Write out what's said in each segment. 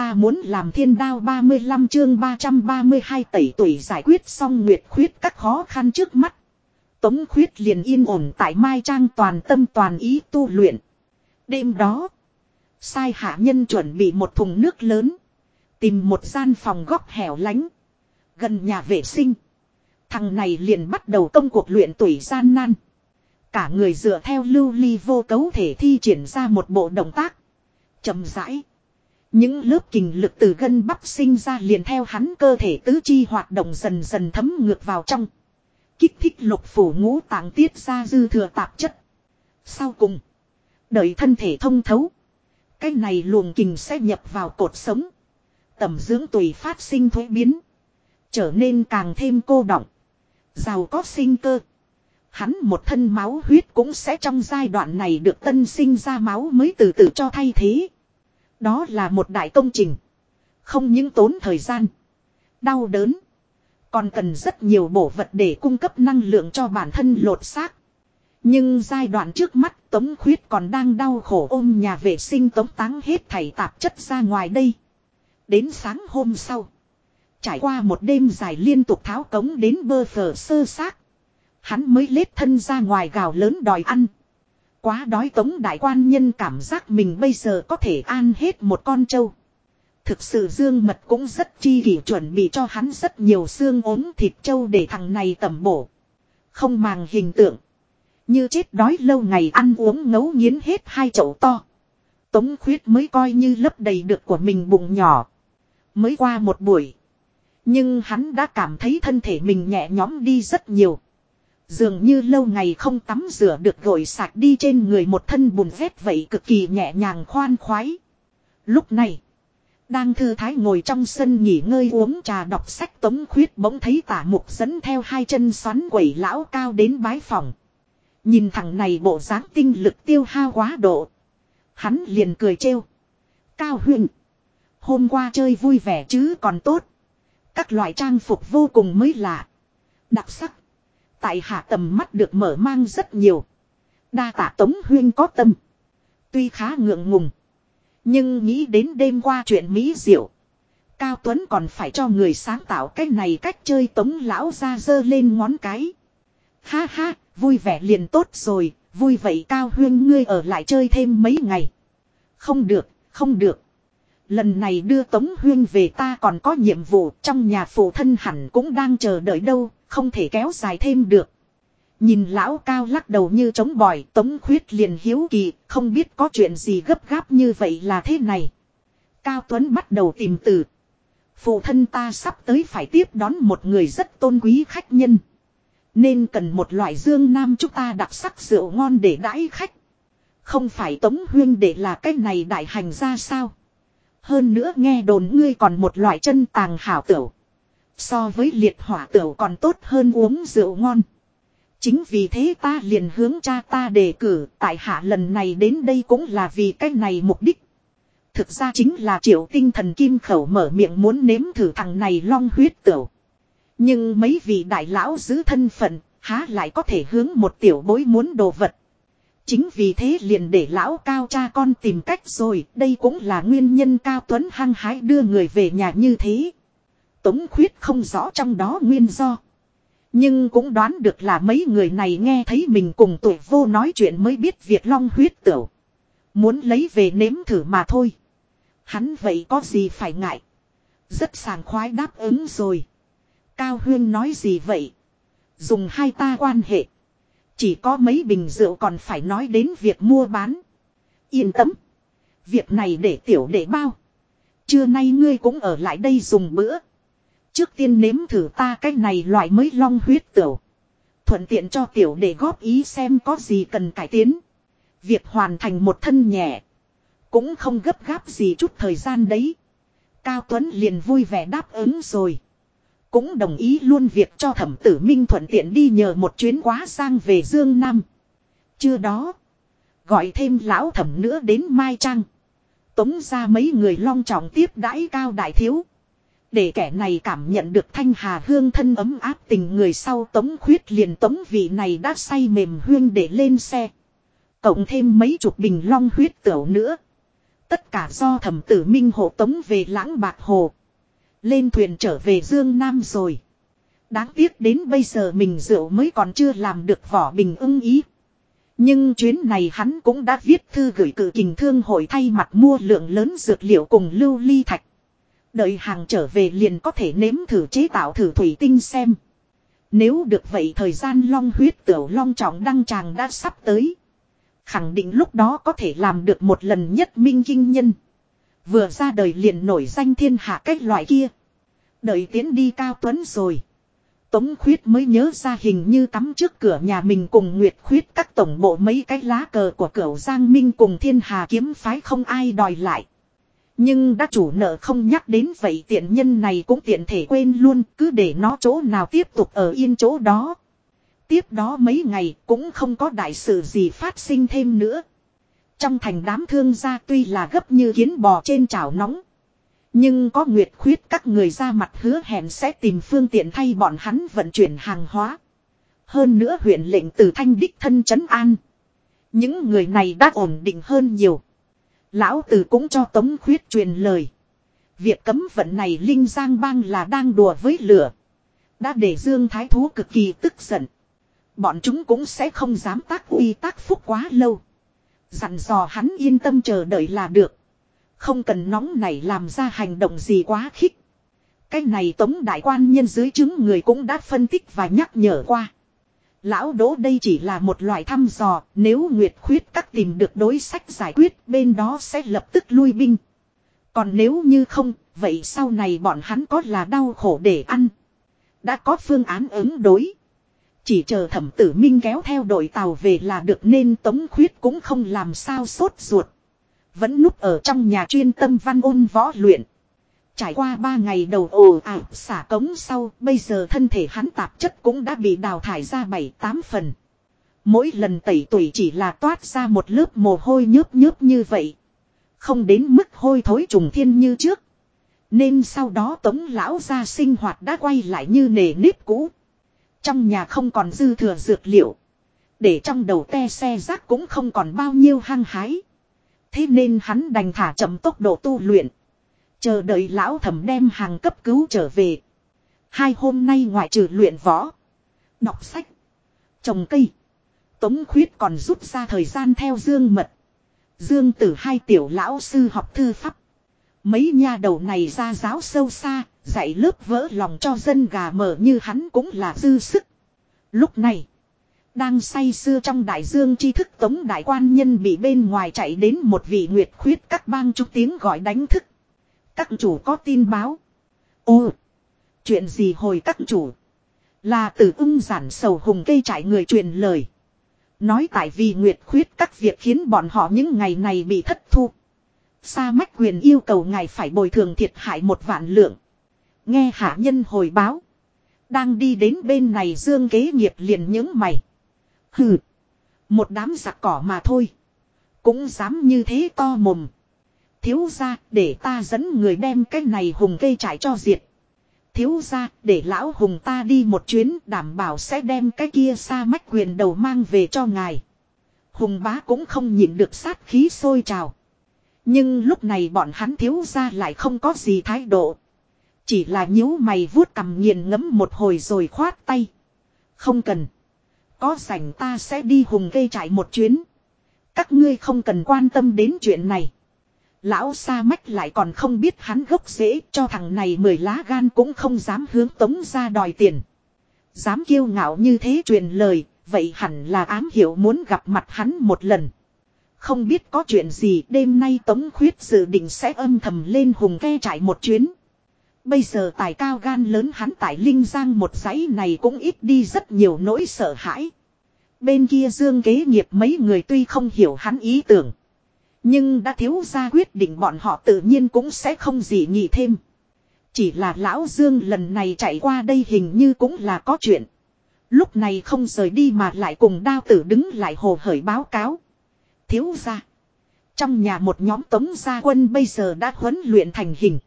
ta muốn làm thiên đao 35 chương 332 tẩy tuổi giải quyết xong nguyệt khuyết các khó khăn trước mắt. Tống khuyết liền yên ổn tại Mai Trang toàn tâm toàn ý tu luyện. Đêm đó, sai hạ nhân chuẩn bị một thùng nước lớn. Tìm một gian phòng góc hẻo lánh. Gần nhà vệ sinh. Thằng này liền bắt đầu công cuộc luyện tuổi gian nan. Cả người dựa theo lưu ly vô cấu thể thi triển ra một bộ động tác. chậm rãi. Những lớp kình lực từ gân bắp sinh ra liền theo hắn cơ thể tứ chi hoạt động dần dần thấm ngược vào trong. Kích thích lục phủ ngũ tạng tiết ra dư thừa tạp chất. Sau cùng. Đợi thân thể thông thấu. Cái này luồng kình sẽ nhập vào cột sống. Tầm dưỡng tùy phát sinh thuế biến. Trở nên càng thêm cô động. Giàu có sinh cơ. Hắn một thân máu huyết cũng sẽ trong giai đoạn này được tân sinh ra máu mới từ từ cho thay thế. Đó là một đại công trình. Không những tốn thời gian. Đau đớn. Còn cần rất nhiều bổ vật để cung cấp năng lượng cho bản thân lột xác. Nhưng giai đoạn trước mắt, Tống Khuyết còn đang đau khổ ôm nhà vệ sinh tống táng hết thảy tạp chất ra ngoài đây. Đến sáng hôm sau. Trải qua một đêm dài liên tục tháo cống đến bơ phở sơ xác. Hắn mới lết thân ra ngoài gào lớn đòi ăn. Quá đói tống đại quan nhân cảm giác mình bây giờ có thể ăn hết một con trâu. Thực sự dương mật cũng rất chi kỷ chuẩn bị cho hắn rất nhiều xương ốm thịt trâu để thằng này tẩm bổ. Không màng hình tượng. Như chết đói lâu ngày ăn uống ngấu nghiến hết hai chậu to. Tống khuyết mới coi như lấp đầy được của mình bụng nhỏ. Mới qua một buổi. Nhưng hắn đã cảm thấy thân thể mình nhẹ nhõm đi rất nhiều. Dường như lâu ngày không tắm rửa được gội sạch đi trên người một thân bùn vét vậy cực kỳ nhẹ nhàng khoan khoái. Lúc này, đang thư thái ngồi trong sân nghỉ ngơi uống trà đọc sách tống khuyết bỗng thấy tả mục dẫn theo hai chân xoắn quẩy lão cao đến bái phòng. Nhìn thằng này bộ dáng tinh lực tiêu hao quá độ. Hắn liền cười trêu. Cao huyền. Hôm qua chơi vui vẻ chứ còn tốt. Các loại trang phục vô cùng mới lạ. Đặc sắc. Tại hạ tầm mắt được mở mang rất nhiều. Đa tạ Tống Huyên có tâm. Tuy khá ngượng ngùng. Nhưng nghĩ đến đêm qua chuyện Mỹ diệu. Cao Tuấn còn phải cho người sáng tạo cái này cách chơi Tống Lão ra dơ lên ngón cái. Ha ha, vui vẻ liền tốt rồi, vui vậy Cao Huyên ngươi ở lại chơi thêm mấy ngày. Không được, không được. Lần này đưa Tống Huyên về ta còn có nhiệm vụ trong nhà phụ thân hẳn cũng đang chờ đợi đâu, không thể kéo dài thêm được. Nhìn lão cao lắc đầu như trống bòi, Tống Khuyết liền hiếu kỳ, không biết có chuyện gì gấp gáp như vậy là thế này. Cao Tuấn bắt đầu tìm từ. Phụ thân ta sắp tới phải tiếp đón một người rất tôn quý khách nhân. Nên cần một loại dương nam chúng ta đặc sắc rượu ngon để đãi khách. Không phải Tống Huyên để là cái này đại hành ra sao. Hơn nữa nghe đồn ngươi còn một loại chân tàng hảo tửu. So với liệt hỏa tửu còn tốt hơn uống rượu ngon. Chính vì thế ta liền hướng cha ta đề cử tại hạ lần này đến đây cũng là vì cái này mục đích. Thực ra chính là triệu tinh thần kim khẩu mở miệng muốn nếm thử thằng này long huyết tửu. Nhưng mấy vị đại lão giữ thân phận, há lại có thể hướng một tiểu bối muốn đồ vật. Chính vì thế liền để lão cao cha con tìm cách rồi, đây cũng là nguyên nhân cao tuấn hăng hái đưa người về nhà như thế. Tống khuyết không rõ trong đó nguyên do. Nhưng cũng đoán được là mấy người này nghe thấy mình cùng tuổi vô nói chuyện mới biết việc long huyết tửu. Muốn lấy về nếm thử mà thôi. Hắn vậy có gì phải ngại. Rất sàng khoái đáp ứng rồi. Cao Huyên nói gì vậy? Dùng hai ta quan hệ. Chỉ có mấy bình rượu còn phải nói đến việc mua bán. Yên tâm. Việc này để tiểu để bao. Trưa nay ngươi cũng ở lại đây dùng bữa. Trước tiên nếm thử ta cái này loại mới long huyết tiểu. Thuận tiện cho tiểu để góp ý xem có gì cần cải tiến. Việc hoàn thành một thân nhẹ. Cũng không gấp gáp gì chút thời gian đấy. Cao Tuấn liền vui vẻ đáp ứng rồi. Cũng đồng ý luôn việc cho thẩm tử minh thuận tiện đi nhờ một chuyến quá sang về Dương Nam. Chưa đó. Gọi thêm lão thẩm nữa đến Mai trăng Tống ra mấy người long trọng tiếp đãi cao đại thiếu. Để kẻ này cảm nhận được thanh hà hương thân ấm áp tình người sau tống khuyết liền tống vị này đã say mềm huyên để lên xe. Cộng thêm mấy chục bình long huyết tửu nữa. Tất cả do thẩm tử minh hộ tống về lãng bạc hồ. Lên thuyền trở về Dương Nam rồi. Đáng tiếc đến bây giờ mình rượu mới còn chưa làm được vỏ bình ưng ý. Nhưng chuyến này hắn cũng đã viết thư gửi cử kình thương hội thay mặt mua lượng lớn dược liệu cùng lưu ly thạch. Đợi hàng trở về liền có thể nếm thử chế tạo thử thủy tinh xem. Nếu được vậy thời gian long huyết tiểu long trọng đăng tràng đã sắp tới. Khẳng định lúc đó có thể làm được một lần nhất minh kinh nhân. Vừa ra đời liền nổi danh thiên hạ cách loại kia. Đợi tiến đi cao tuấn rồi. Tống khuyết mới nhớ ra hình như cắm trước cửa nhà mình cùng Nguyệt khuyết các tổng bộ mấy cái lá cờ của cửu Giang Minh cùng thiên hà kiếm phái không ai đòi lại. Nhưng đã chủ nợ không nhắc đến vậy tiện nhân này cũng tiện thể quên luôn, cứ để nó chỗ nào tiếp tục ở yên chỗ đó. Tiếp đó mấy ngày cũng không có đại sự gì phát sinh thêm nữa. Trong thành đám thương gia tuy là gấp như kiến bò trên chảo nóng. Nhưng có nguyệt khuyết các người ra mặt hứa hẹn sẽ tìm phương tiện thay bọn hắn vận chuyển hàng hóa. Hơn nữa huyện lệnh từ thanh đích thân trấn an. Những người này đã ổn định hơn nhiều. Lão tử cũng cho tống khuyết truyền lời. Việc cấm vận này Linh Giang Bang là đang đùa với lửa. Đã để Dương Thái Thú cực kỳ tức giận. Bọn chúng cũng sẽ không dám tác uy tác phúc quá lâu. Dặn dò hắn yên tâm chờ đợi là được. Không cần nóng này làm ra hành động gì quá khích. Cái này tống đại quan nhân dưới chứng người cũng đã phân tích và nhắc nhở qua. Lão đỗ đây chỉ là một loại thăm dò, nếu Nguyệt khuyết các tìm được đối sách giải quyết bên đó sẽ lập tức lui binh. Còn nếu như không, vậy sau này bọn hắn có là đau khổ để ăn. Đã có phương án ứng đối. Chỉ chờ thẩm tử minh kéo theo đội tàu về là được nên tống khuyết cũng không làm sao sốt ruột. Vẫn núp ở trong nhà chuyên tâm văn ôn võ luyện. Trải qua ba ngày đầu ồ ạt xả cống sau, bây giờ thân thể hắn tạp chất cũng đã bị đào thải ra bảy tám phần. Mỗi lần tẩy tuổi chỉ là toát ra một lớp mồ hôi nhớp nhớp như vậy. Không đến mức hôi thối trùng thiên như trước. Nên sau đó tống lão ra sinh hoạt đã quay lại như nề nếp cũ. Trong nhà không còn dư thừa dược liệu. Để trong đầu te xe rác cũng không còn bao nhiêu hăng hái. Thế nên hắn đành thả chậm tốc độ tu luyện. Chờ đợi lão thẩm đem hàng cấp cứu trở về. Hai hôm nay ngoại trừ luyện võ. Đọc sách. Trồng cây. Tống khuyết còn rút ra thời gian theo dương mật. Dương tử hai tiểu lão sư học thư pháp. Mấy nha đầu này ra giáo sâu xa, dạy lớp vỡ lòng cho dân gà mở như hắn cũng là dư sức. Lúc này, đang say sưa trong đại dương tri thức tống đại quan nhân bị bên ngoài chạy đến một vị nguyệt khuyết các bang chút tiếng gọi đánh thức. Các chủ có tin báo. Ô! Chuyện gì hồi các chủ? Là tử ưng giản sầu hùng cây trải người truyền lời. Nói tại vì nguyệt khuyết các việc khiến bọn họ những ngày này bị thất thu. Sa mách quyền yêu cầu ngài phải bồi thường thiệt hại một vạn lượng. Nghe hạ nhân hồi báo. Đang đi đến bên này dương kế nghiệp liền những mày. Hừ. Một đám giặc cỏ mà thôi. Cũng dám như thế to mồm. Thiếu ra để ta dẫn người đem cái này hùng cây trải cho diệt. Thiếu ra để lão hùng ta đi một chuyến, đảm bảo sẽ đem cái kia xa mách quyền đầu mang về cho ngài. Hùng bá cũng không nhịn được sát khí sôi trào. Nhưng lúc này bọn hắn thiếu ra lại không có gì thái độ. Chỉ là nhíu mày vuốt cầm nghiền ngẫm một hồi rồi khoát tay. Không cần. Có rảnh ta sẽ đi hùng cây trải một chuyến. Các ngươi không cần quan tâm đến chuyện này. Lão sa mách lại còn không biết hắn gốc rễ cho thằng này mười lá gan cũng không dám hướng tống ra đòi tiền. Dám kiêu ngạo như thế truyền lời, vậy hẳn là ám hiểu muốn gặp mặt hắn một lần. Không biết có chuyện gì đêm nay tống khuyết dự định sẽ âm thầm lên hùng ke trải một chuyến. Bây giờ tài cao gan lớn hắn tại Linh Giang một giấy này cũng ít đi rất nhiều nỗi sợ hãi. Bên kia dương kế nghiệp mấy người tuy không hiểu hắn ý tưởng. Nhưng đã thiếu ra quyết định bọn họ tự nhiên cũng sẽ không gì nghĩ thêm. Chỉ là lão Dương lần này chạy qua đây hình như cũng là có chuyện. Lúc này không rời đi mà lại cùng đao tử đứng lại hồ hởi báo cáo. Thiếu ra. Trong nhà một nhóm tống gia quân bây giờ đã huấn luyện thành hình.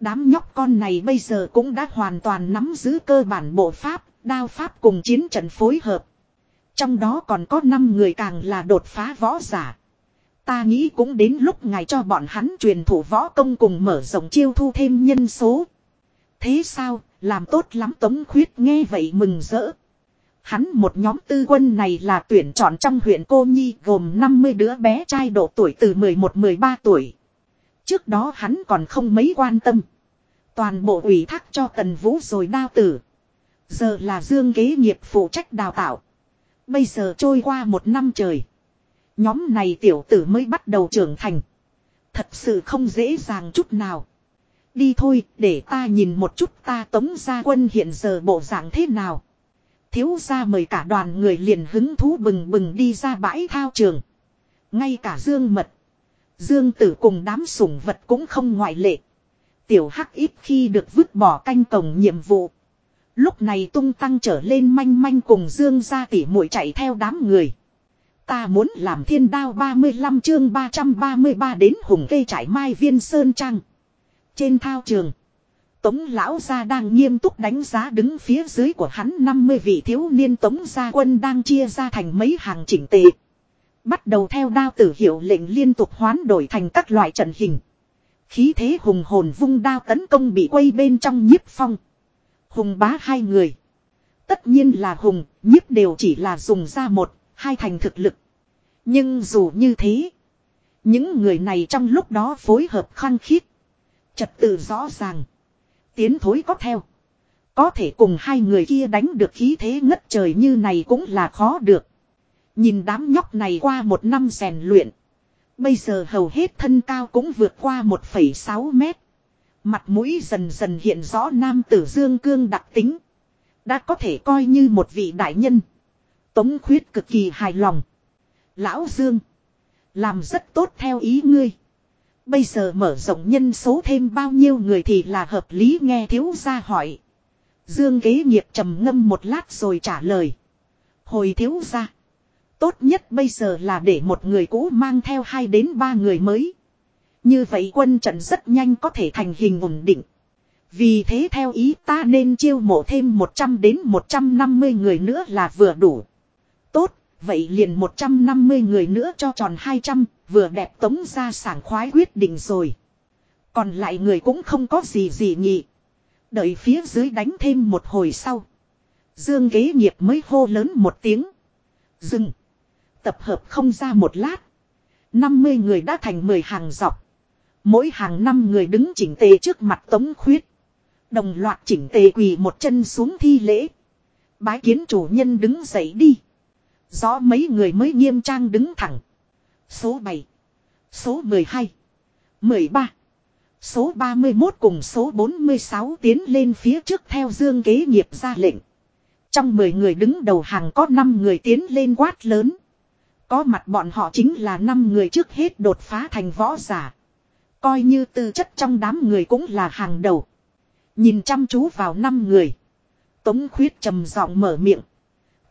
Đám nhóc con này bây giờ cũng đã hoàn toàn nắm giữ cơ bản bộ pháp, đao pháp cùng chiến trận phối hợp. Trong đó còn có 5 người càng là đột phá võ giả. Ta nghĩ cũng đến lúc ngài cho bọn hắn truyền thủ võ công cùng mở rộng chiêu thu thêm nhân số. Thế sao, làm tốt lắm Tống Khuyết nghe vậy mừng rỡ. Hắn một nhóm tư quân này là tuyển chọn trong huyện Cô Nhi gồm 50 đứa bé trai độ tuổi từ 11-13 tuổi. Trước đó hắn còn không mấy quan tâm. Toàn bộ ủy thác cho Tần Vũ rồi đao tử. Giờ là Dương kế nghiệp phụ trách đào tạo. Bây giờ trôi qua một năm trời. Nhóm này tiểu tử mới bắt đầu trưởng thành. Thật sự không dễ dàng chút nào. Đi thôi, để ta nhìn một chút ta tống gia quân hiện giờ bộ dạng thế nào. Thiếu gia mời cả đoàn người liền hứng thú bừng bừng đi ra bãi thao trường. Ngay cả Dương Mật. Dương Tử cùng đám sủng vật cũng không ngoại lệ. Tiểu Hắc ít khi được vứt bỏ canh cổng nhiệm vụ. Lúc này tung tăng trở lên manh manh cùng Dương gia tỉ muội chạy theo đám người. Ta muốn làm thiên đao 35 chương 333 đến hùng cây trải mai viên sơn trăng. Trên thao trường. Tống lão gia đang nghiêm túc đánh giá đứng phía dưới của hắn 50 vị thiếu niên tống gia quân đang chia ra thành mấy hàng chỉnh tề. Bắt đầu theo đao tử hiệu lệnh liên tục hoán đổi thành các loại trận hình. Khí thế hùng hồn vung đao tấn công bị quay bên trong nhiếp phong. Hùng bá hai người. Tất nhiên là hùng, nhiếp đều chỉ là dùng ra một, hai thành thực lực. Nhưng dù như thế. Những người này trong lúc đó phối hợp khăng khít. Trật tự rõ ràng. Tiến thối có theo. Có thể cùng hai người kia đánh được khí thế ngất trời như này cũng là khó được. Nhìn đám nhóc này qua một năm rèn luyện. Bây giờ hầu hết thân cao cũng vượt qua 1,6 mét. Mặt mũi dần dần hiện rõ nam tử dương cương đặc tính. Đã có thể coi như một vị đại nhân. Tống khuyết cực kỳ hài lòng. Lão Dương. Làm rất tốt theo ý ngươi. Bây giờ mở rộng nhân số thêm bao nhiêu người thì là hợp lý, nghe thiếu gia hỏi. Dương kế nghiệp trầm ngâm một lát rồi trả lời. Hồi thiếu gia. Tốt nhất bây giờ là để một người cũ mang theo hai đến ba người mới. Như vậy quân trận rất nhanh có thể thành hình ổn định. Vì thế theo ý ta nên chiêu mộ thêm 100 đến 150 người nữa là vừa đủ. Vậy liền 150 người nữa cho tròn 200, vừa đẹp tống ra sảng khoái quyết định rồi. Còn lại người cũng không có gì gì nhị. Đợi phía dưới đánh thêm một hồi sau. Dương kế nghiệp mới hô lớn một tiếng. Dừng. Tập hợp không ra một lát. 50 người đã thành 10 hàng dọc. Mỗi hàng năm người đứng chỉnh tề trước mặt tống khuyết. Đồng loạt chỉnh tề quỳ một chân xuống thi lễ. Bái kiến chủ nhân đứng dậy đi. Rõ mấy người mới nghiêm trang đứng thẳng. Số 7. Số 12. 13. Số 31 cùng số 46 tiến lên phía trước theo dương kế nghiệp ra lệnh. Trong 10 người đứng đầu hàng có 5 người tiến lên quát lớn. Có mặt bọn họ chính là 5 người trước hết đột phá thành võ giả. Coi như tư chất trong đám người cũng là hàng đầu. Nhìn chăm chú vào 5 người. Tống khuyết trầm giọng mở miệng.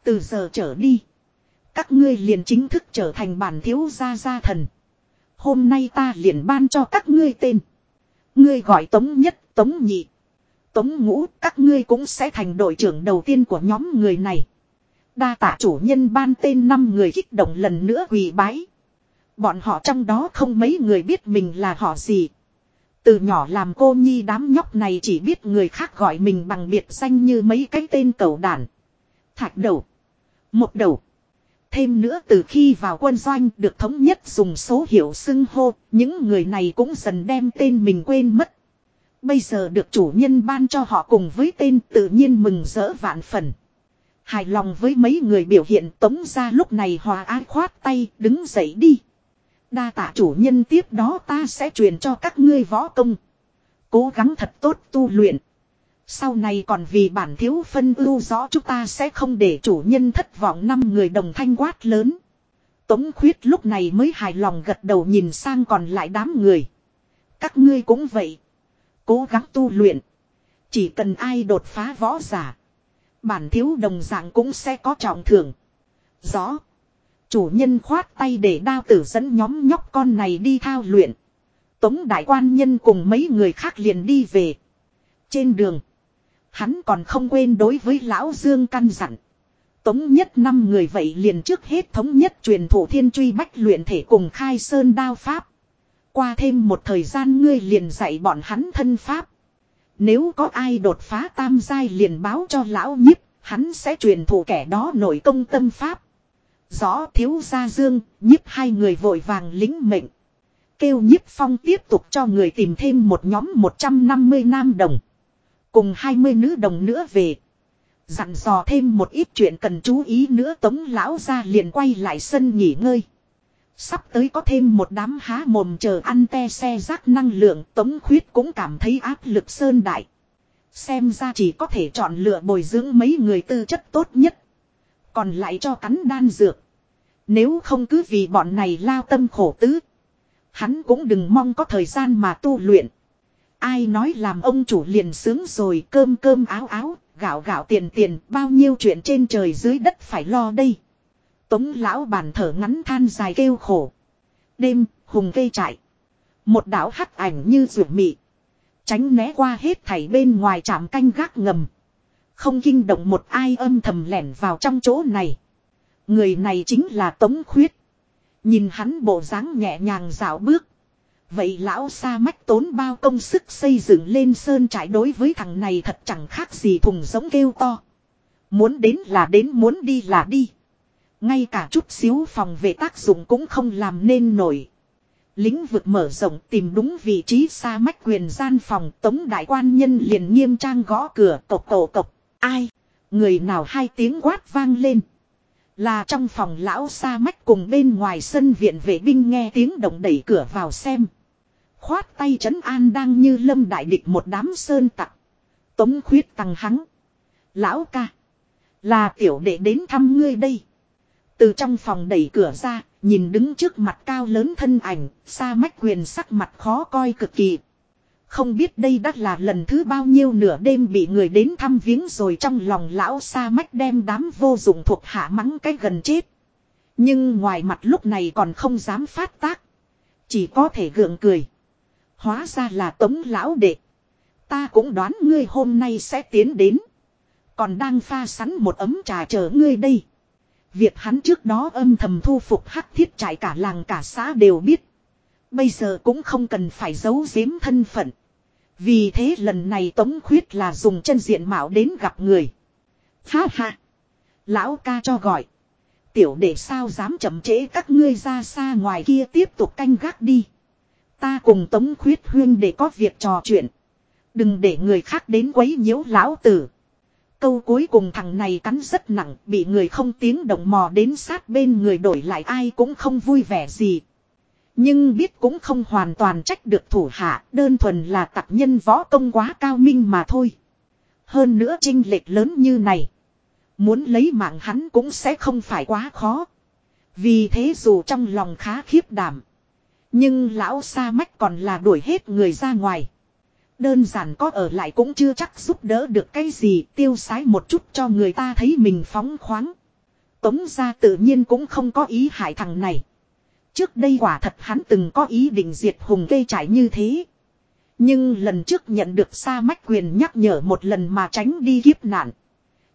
Từ giờ trở đi. Các ngươi liền chính thức trở thành bản thiếu gia gia thần. Hôm nay ta liền ban cho các ngươi tên. Ngươi gọi tống nhất, tống nhị. Tống ngũ, các ngươi cũng sẽ thành đội trưởng đầu tiên của nhóm người này. Đa tạ chủ nhân ban tên năm người kích động lần nữa quỳ bái. Bọn họ trong đó không mấy người biết mình là họ gì. Từ nhỏ làm cô nhi đám nhóc này chỉ biết người khác gọi mình bằng biệt danh như mấy cái tên cầu đàn. Thạch đầu. Một đầu. Thêm nữa từ khi vào quân doanh được thống nhất dùng số hiệu xưng hô, những người này cũng dần đem tên mình quên mất. Bây giờ được chủ nhân ban cho họ cùng với tên tự nhiên mừng rỡ vạn phần. Hài lòng với mấy người biểu hiện tống ra lúc này hòa ái khoát tay đứng dậy đi. Đa tạ chủ nhân tiếp đó ta sẽ truyền cho các ngươi võ công. Cố gắng thật tốt tu luyện. Sau này còn vì bản thiếu phân ưu rõ chúng ta sẽ không để chủ nhân thất vọng năm người đồng thanh quát lớn. Tống khuyết lúc này mới hài lòng gật đầu nhìn sang còn lại đám người. Các ngươi cũng vậy. Cố gắng tu luyện. Chỉ cần ai đột phá võ giả. Bản thiếu đồng dạng cũng sẽ có trọng thưởng. Rõ. Chủ nhân khoát tay để đao tử dẫn nhóm nhóc con này đi thao luyện. Tống đại quan nhân cùng mấy người khác liền đi về. Trên đường. Hắn còn không quên đối với lão Dương căn dặn. Tống nhất năm người vậy liền trước hết thống nhất truyền thủ thiên truy bách luyện thể cùng khai sơn đao pháp. Qua thêm một thời gian ngươi liền dạy bọn hắn thân pháp. Nếu có ai đột phá tam giai liền báo cho lão nhiếp, hắn sẽ truyền thụ kẻ đó nội công tâm pháp. Rõ thiếu gia dương, nhiếp hai người vội vàng lính mệnh. Kêu nhiếp phong tiếp tục cho người tìm thêm một nhóm 150 nam đồng. Cùng 20 nữ đồng nữa về. Dặn dò thêm một ít chuyện cần chú ý nữa tống lão ra liền quay lại sân nghỉ ngơi. Sắp tới có thêm một đám há mồm chờ ăn te xe rác năng lượng, tống khuyết cũng cảm thấy áp lực sơn đại. Xem ra chỉ có thể chọn lựa bồi dưỡng mấy người tư chất tốt nhất. Còn lại cho cắn đan dược. Nếu không cứ vì bọn này lao tâm khổ tứ. Hắn cũng đừng mong có thời gian mà tu luyện. Ai nói làm ông chủ liền sướng rồi cơm cơm áo áo, gạo gạo tiền tiền, bao nhiêu chuyện trên trời dưới đất phải lo đây. Tống lão bàn thở ngắn than dài kêu khổ. Đêm, hùng cây chạy. Một đảo hắc ảnh như rượu mị. Tránh né qua hết thảy bên ngoài trạm canh gác ngầm. Không kinh động một ai âm thầm lẻn vào trong chỗ này. Người này chính là Tống Khuyết. Nhìn hắn bộ dáng nhẹ nhàng dạo bước. Vậy lão sa mách tốn bao công sức xây dựng lên sơn trại đối với thằng này thật chẳng khác gì thùng giống kêu to. Muốn đến là đến, muốn đi là đi. Ngay cả chút xíu phòng về tác dụng cũng không làm nên nổi. Lĩnh vực mở rộng tìm đúng vị trí xa mách quyền gian phòng, tống đại quan nhân liền nghiêm trang gõ cửa, cộc cộc cộc. Ai? Người nào hai tiếng quát vang lên. Là trong phòng lão xa mách cùng bên ngoài sân viện vệ binh nghe tiếng động đẩy cửa vào xem. Khoát tay trấn an đang như lâm đại địch một đám sơn tặc. Tống khuyết tăng hắng. Lão ca. Là tiểu đệ đến thăm ngươi đây. Từ trong phòng đẩy cửa ra, nhìn đứng trước mặt cao lớn thân ảnh, xa mách quyền sắc mặt khó coi cực kỳ. Không biết đây đã là lần thứ bao nhiêu nửa đêm bị người đến thăm viếng rồi trong lòng lão xa mách đem đám vô dụng thuộc hạ mắng cái gần chết. Nhưng ngoài mặt lúc này còn không dám phát tác. Chỉ có thể gượng cười. Hóa ra là tống lão đệ. Ta cũng đoán ngươi hôm nay sẽ tiến đến. Còn đang pha sẵn một ấm trà chờ ngươi đây. Việc hắn trước đó âm thầm thu phục hắc thiết trải cả làng cả xã đều biết. Bây giờ cũng không cần phải giấu giếm thân phận. Vì thế lần này Tống Khuyết là dùng chân diện mạo đến gặp người. Ha ha. Lão ca cho gọi. Tiểu đệ sao dám chậm trễ các ngươi ra xa ngoài kia tiếp tục canh gác đi. Ta cùng Tống Khuyết Huyên để có việc trò chuyện. Đừng để người khác đến quấy nhiễu lão tử. Câu cuối cùng thằng này cắn rất nặng, bị người không tiếng động mò đến sát bên người đổi lại ai cũng không vui vẻ gì. Nhưng biết cũng không hoàn toàn trách được thủ hạ, đơn thuần là tặc nhân võ công quá cao minh mà thôi. Hơn nữa trinh lệch lớn như này. Muốn lấy mạng hắn cũng sẽ không phải quá khó. Vì thế dù trong lòng khá khiếp đảm. Nhưng lão sa mách còn là đuổi hết người ra ngoài. Đơn giản có ở lại cũng chưa chắc giúp đỡ được cái gì, tiêu sái một chút cho người ta thấy mình phóng khoáng. Tống ra tự nhiên cũng không có ý hại thằng này. Trước đây quả thật hắn từng có ý định diệt hùng cây trải như thế. Nhưng lần trước nhận được sa mách quyền nhắc nhở một lần mà tránh đi kiếp nạn.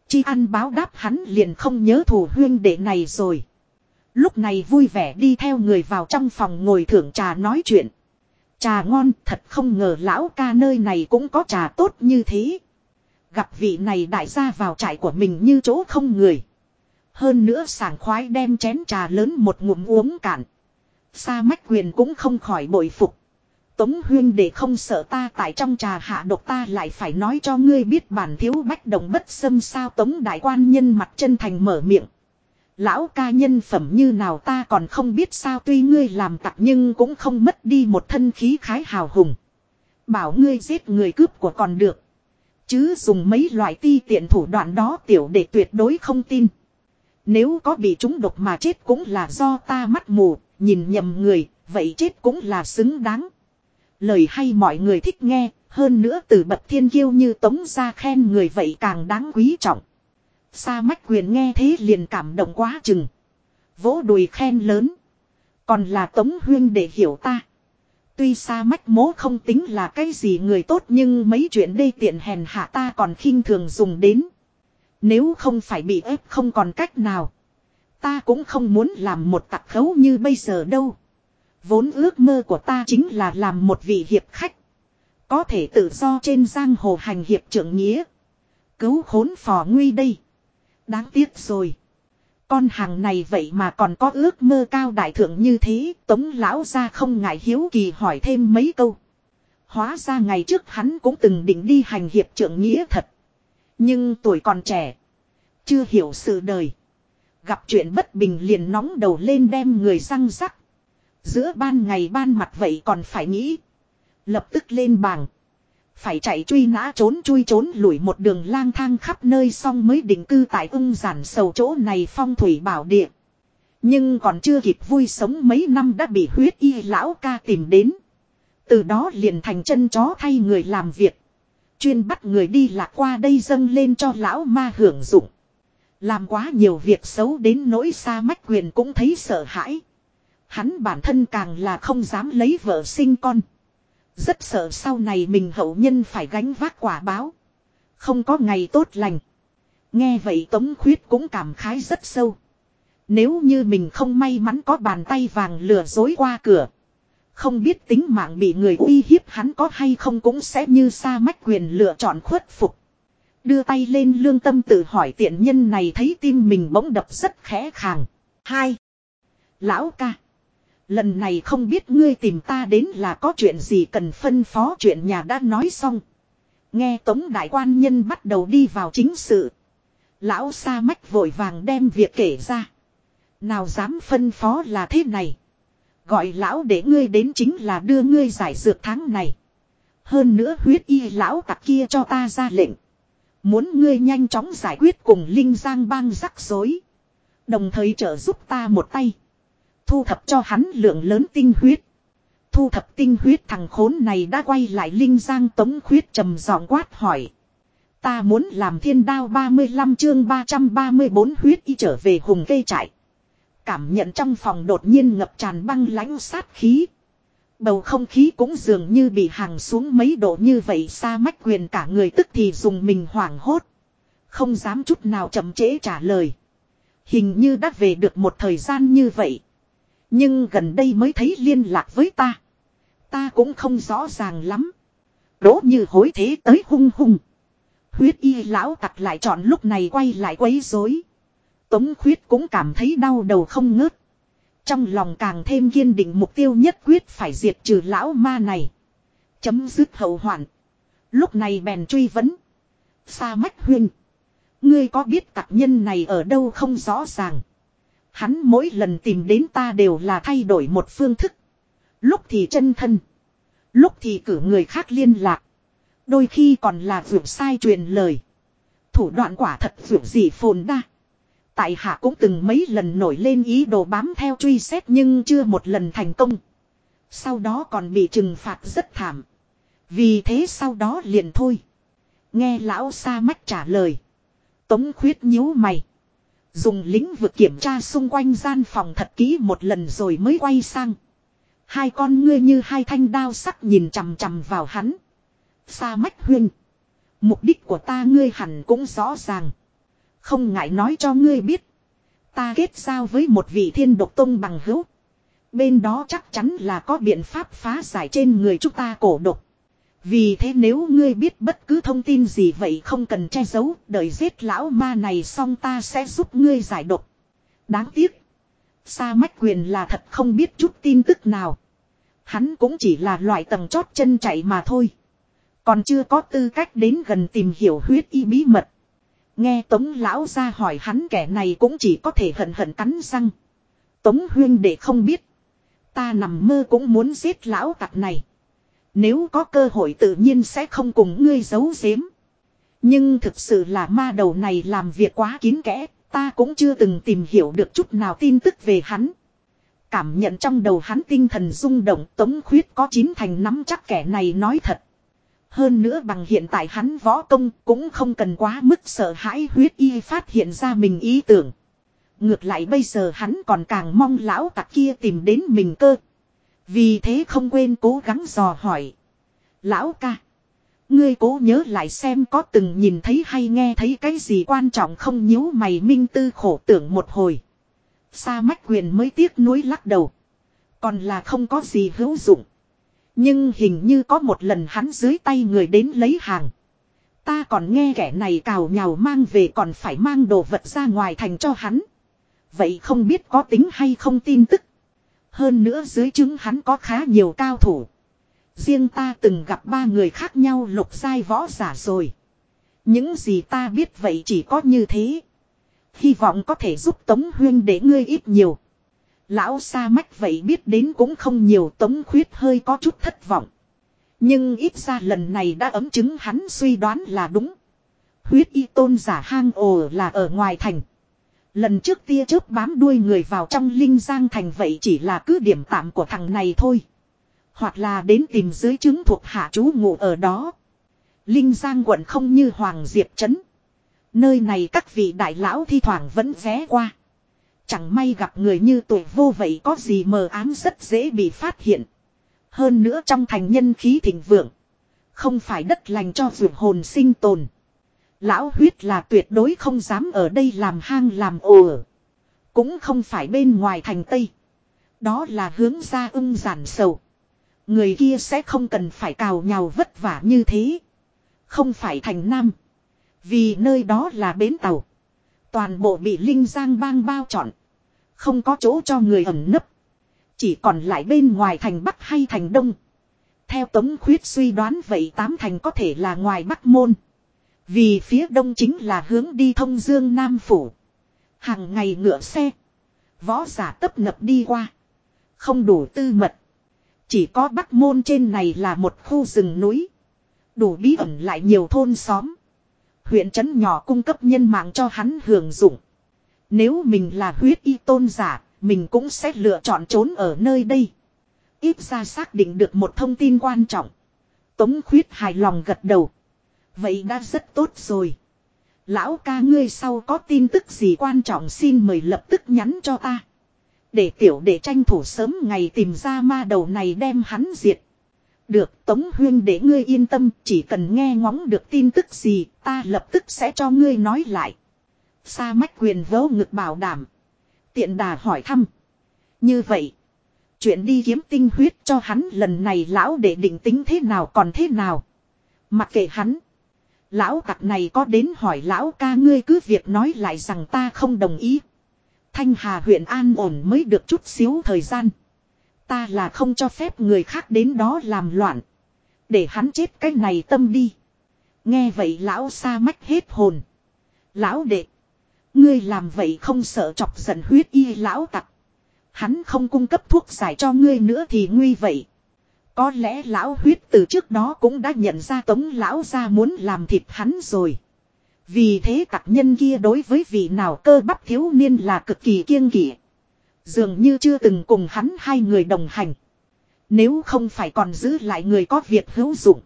Chi ăn báo đáp hắn liền không nhớ thủ huyên đệ này rồi. Lúc này vui vẻ đi theo người vào trong phòng ngồi thưởng trà nói chuyện. Trà ngon, thật không ngờ lão ca nơi này cũng có trà tốt như thế. Gặp vị này đại gia vào trại của mình như chỗ không người. Hơn nữa sảng khoái đem chén trà lớn một ngụm uống cạn. Sa mách quyền cũng không khỏi bội phục. Tống huyên để không sợ ta tại trong trà hạ độc ta lại phải nói cho ngươi biết bản thiếu bách đồng bất xâm sao tống đại quan nhân mặt chân thành mở miệng. Lão ca nhân phẩm như nào ta còn không biết sao tuy ngươi làm tặc nhưng cũng không mất đi một thân khí khái hào hùng. Bảo ngươi giết người cướp của còn được. Chứ dùng mấy loại ti tiện thủ đoạn đó tiểu để tuyệt đối không tin. Nếu có bị chúng độc mà chết cũng là do ta mắt mù, nhìn nhầm người, vậy chết cũng là xứng đáng. Lời hay mọi người thích nghe, hơn nữa từ bậc thiên kiêu như tống ra khen người vậy càng đáng quý trọng. Sa mách quyền nghe thế liền cảm động quá chừng. Vỗ đùi khen lớn. Còn là tống huyên để hiểu ta. Tuy sa mách mố không tính là cái gì người tốt nhưng mấy chuyện đây tiện hèn hạ ta còn khinh thường dùng đến. Nếu không phải bị ép không còn cách nào. Ta cũng không muốn làm một tặc khấu như bây giờ đâu. Vốn ước mơ của ta chính là làm một vị hiệp khách. Có thể tự do trên giang hồ hành hiệp trưởng nghĩa. Cứu khốn phò nguy đây. Đáng tiếc rồi. Con hàng này vậy mà còn có ước mơ cao đại thượng như thế. Tống lão ra không ngại hiếu kỳ hỏi thêm mấy câu. Hóa ra ngày trước hắn cũng từng định đi hành hiệp trưởng nghĩa thật. Nhưng tuổi còn trẻ. Chưa hiểu sự đời. Gặp chuyện bất bình liền nóng đầu lên đem người răng rắc. Giữa ban ngày ban mặt vậy còn phải nghĩ. Lập tức lên bảng. Phải chạy truy nã trốn chui trốn lủi một đường lang thang khắp nơi xong mới định cư tại ung giản sầu chỗ này phong thủy bảo địa. Nhưng còn chưa kịp vui sống mấy năm đã bị huyết y lão ca tìm đến. Từ đó liền thành chân chó thay người làm việc. Chuyên bắt người đi lạc qua đây dâng lên cho lão ma hưởng dụng. Làm quá nhiều việc xấu đến nỗi xa mách quyền cũng thấy sợ hãi. Hắn bản thân càng là không dám lấy vợ sinh con. Rất sợ sau này mình hậu nhân phải gánh vác quả báo. Không có ngày tốt lành. Nghe vậy Tống Khuyết cũng cảm khái rất sâu. Nếu như mình không may mắn có bàn tay vàng lừa dối qua cửa. Không biết tính mạng bị người uy hiếp hắn có hay không cũng sẽ như xa mách quyền lựa chọn khuất phục. Đưa tay lên lương tâm tự hỏi tiện nhân này thấy tim mình bỗng đập rất khẽ khàng. Hai. Lão ca. Lần này không biết ngươi tìm ta đến là có chuyện gì cần phân phó chuyện nhà đã nói xong. Nghe tống đại quan nhân bắt đầu đi vào chính sự. Lão sa mách vội vàng đem việc kể ra. Nào dám phân phó là thế này. Gọi lão để ngươi đến chính là đưa ngươi giải dược tháng này. Hơn nữa huyết y lão tặc kia cho ta ra lệnh. Muốn ngươi nhanh chóng giải quyết cùng Linh Giang bang rắc rối. Đồng thời trợ giúp ta một tay. Thu thập cho hắn lượng lớn tinh huyết. Thu thập tinh huyết thằng khốn này đã quay lại Linh Giang tống khuyết trầm giọng quát hỏi. Ta muốn làm thiên đao 35 chương 334 huyết y trở về hùng cây trại. Cảm nhận trong phòng đột nhiên ngập tràn băng lãnh sát khí. Bầu không khí cũng dường như bị hàng xuống mấy độ như vậy xa mách quyền cả người tức thì dùng mình hoảng hốt. Không dám chút nào chậm trễ trả lời. Hình như đã về được một thời gian như vậy. Nhưng gần đây mới thấy liên lạc với ta. Ta cũng không rõ ràng lắm. Đỗ như hối thế tới hung hung. Huyết y lão tặc lại chọn lúc này quay lại quấy rối. Tống khuyết cũng cảm thấy đau đầu không ngớt. Trong lòng càng thêm kiên định mục tiêu nhất quyết phải diệt trừ lão ma này. Chấm dứt hậu hoạn. Lúc này bèn truy vấn. Sa mách huynh. Ngươi có biết tặc nhân này ở đâu không rõ ràng. Hắn mỗi lần tìm đến ta đều là thay đổi một phương thức. Lúc thì chân thân. Lúc thì cử người khác liên lạc. Đôi khi còn là vượt sai truyền lời. Thủ đoạn quả thật vượt gì phồn đa. Tại hạ cũng từng mấy lần nổi lên ý đồ bám theo truy xét nhưng chưa một lần thành công. Sau đó còn bị trừng phạt rất thảm. Vì thế sau đó liền thôi. Nghe lão sa mách trả lời. Tống khuyết nhíu mày. Dùng lính vực kiểm tra xung quanh gian phòng thật kỹ một lần rồi mới quay sang. Hai con ngươi như hai thanh đao sắc nhìn chằm chằm vào hắn. Sa mách huyên Mục đích của ta ngươi hẳn cũng rõ ràng. Không ngại nói cho ngươi biết. Ta kết giao với một vị thiên độc tông bằng hữu. Bên đó chắc chắn là có biện pháp phá giải trên người chúng ta cổ độc. Vì thế nếu ngươi biết bất cứ thông tin gì vậy không cần che giấu, đợi giết lão ma này xong ta sẽ giúp ngươi giải độc. Đáng tiếc. Sa mách quyền là thật không biết chút tin tức nào. Hắn cũng chỉ là loại tầng chót chân chạy mà thôi. Còn chưa có tư cách đến gần tìm hiểu huyết y bí mật. Nghe Tống lão ra hỏi hắn kẻ này cũng chỉ có thể hận hận cắn răng. Tống huyên để không biết. Ta nằm mơ cũng muốn giết lão tặc này. Nếu có cơ hội tự nhiên sẽ không cùng ngươi giấu giếm. Nhưng thực sự là ma đầu này làm việc quá kín kẽ, ta cũng chưa từng tìm hiểu được chút nào tin tức về hắn. Cảm nhận trong đầu hắn tinh thần rung động tống khuyết có chín thành nắm chắc kẻ này nói thật. Hơn nữa bằng hiện tại hắn võ công cũng không cần quá mức sợ hãi huyết y phát hiện ra mình ý tưởng. Ngược lại bây giờ hắn còn càng mong lão tặc kia tìm đến mình cơ. Vì thế không quên cố gắng dò hỏi. Lão ca. Ngươi cố nhớ lại xem có từng nhìn thấy hay nghe thấy cái gì quan trọng không nhíu mày minh tư khổ tưởng một hồi. Sa mách quyền mới tiếc nuối lắc đầu. Còn là không có gì hữu dụng. Nhưng hình như có một lần hắn dưới tay người đến lấy hàng. Ta còn nghe kẻ này cào nhào mang về còn phải mang đồ vật ra ngoài thành cho hắn. Vậy không biết có tính hay không tin tức. Hơn nữa dưới chứng hắn có khá nhiều cao thủ. Riêng ta từng gặp ba người khác nhau lục sai võ giả rồi. Những gì ta biết vậy chỉ có như thế. Hy vọng có thể giúp Tống Huyên để ngươi ít nhiều. Lão Sa Mách vậy biết đến cũng không nhiều, Tống Khuyết hơi có chút thất vọng. Nhưng ít ra lần này đã ấm chứng hắn suy đoán là đúng. Huyết y tôn giả hang ồ là ở ngoài thành. Lần trước tia chớp bám đuôi người vào trong linh giang thành vậy chỉ là cứ điểm tạm của thằng này thôi. Hoặc là đến tìm dưới chứng thuộc hạ chú ngủ ở đó. Linh giang quận không như Hoàng Diệp Trấn. Nơi này các vị đại lão thi thoảng vẫn ghé qua. Chẳng may gặp người như tuổi vô vậy có gì mờ ám rất dễ bị phát hiện. Hơn nữa trong thành nhân khí thịnh vượng. Không phải đất lành cho vượt hồn sinh tồn. Lão huyết là tuyệt đối không dám ở đây làm hang làm ồ Cũng không phải bên ngoài thành Tây. Đó là hướng ra ưng giản sầu. Người kia sẽ không cần phải cào nhào vất vả như thế. Không phải thành Nam. Vì nơi đó là bến tàu. Toàn bộ bị Linh Giang bang bao trọn. Không có chỗ cho người ẩn nấp. Chỉ còn lại bên ngoài thành Bắc hay thành Đông. Theo Tống Khuyết suy đoán vậy tám thành có thể là ngoài Bắc Môn. Vì phía Đông chính là hướng đi thông Dương Nam Phủ. Hàng ngày ngựa xe. Võ giả tấp nập đi qua. Không đủ tư mật. Chỉ có Bắc Môn trên này là một khu rừng núi. Đủ bí ẩn lại nhiều thôn xóm. Huyện trấn nhỏ cung cấp nhân mạng cho hắn hưởng dụng. Nếu mình là huyết y tôn giả, mình cũng sẽ lựa chọn trốn ở nơi đây. Ít ra xác định được một thông tin quan trọng. Tống khuyết hài lòng gật đầu. Vậy đã rất tốt rồi. Lão ca ngươi sau có tin tức gì quan trọng xin mời lập tức nhắn cho ta. Để tiểu để tranh thủ sớm ngày tìm ra ma đầu này đem hắn diệt. Được, Tống Huyên để ngươi yên tâm, chỉ cần nghe ngóng được tin tức gì, ta lập tức sẽ cho ngươi nói lại. Sa mách quyền vỗ ngực bảo đảm. Tiện đà hỏi thăm. Như vậy. Chuyện đi kiếm tinh huyết cho hắn lần này lão để định tính thế nào còn thế nào. Mặc kệ hắn. Lão tặc này có đến hỏi lão ca ngươi cứ việc nói lại rằng ta không đồng ý. Thanh Hà huyện an ổn mới được chút xíu thời gian. Ta là không cho phép người khác đến đó làm loạn. Để hắn chết cái này tâm đi. Nghe vậy lão xa mách hết hồn. Lão đệ. Ngươi làm vậy không sợ chọc giận huyết y lão tặc. Hắn không cung cấp thuốc giải cho ngươi nữa thì nguy vậy. Có lẽ lão huyết từ trước đó cũng đã nhận ra tống lão ra muốn làm thịt hắn rồi. Vì thế tặc nhân kia đối với vị nào cơ bắp thiếu niên là cực kỳ kiêng kỵ. Dường như chưa từng cùng hắn hai người đồng hành. Nếu không phải còn giữ lại người có việc hữu dụng.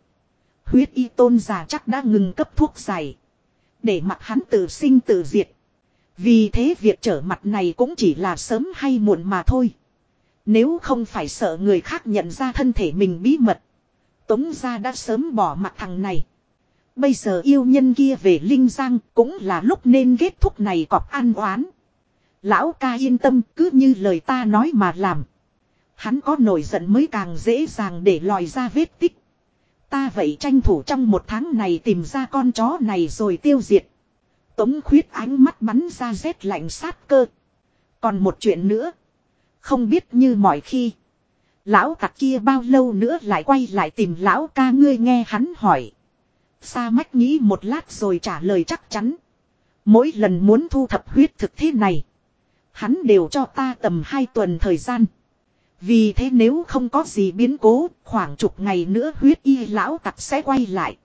Huyết y tôn già chắc đã ngừng cấp thuốc giải. Để mặt hắn tự sinh tự diệt. Vì thế việc trở mặt này cũng chỉ là sớm hay muộn mà thôi. Nếu không phải sợ người khác nhận ra thân thể mình bí mật. Tống gia đã sớm bỏ mặt thằng này. Bây giờ yêu nhân kia về Linh Giang cũng là lúc nên kết thúc này cọp an oán. Lão ca yên tâm, cứ như lời ta nói mà làm. Hắn có nổi giận mới càng dễ dàng để lòi ra vết tích. Ta vậy tranh thủ trong một tháng này tìm ra con chó này rồi tiêu diệt. Tống khuyết ánh mắt bắn ra rét lạnh sát cơ. Còn một chuyện nữa. Không biết như mọi khi. Lão tặc kia bao lâu nữa lại quay lại tìm lão ca ngươi nghe hắn hỏi. Sa mách nghĩ một lát rồi trả lời chắc chắn. Mỗi lần muốn thu thập huyết thực thế này. Hắn đều cho ta tầm hai tuần thời gian. Vì thế nếu không có gì biến cố, khoảng chục ngày nữa huyết y lão tặc sẽ quay lại.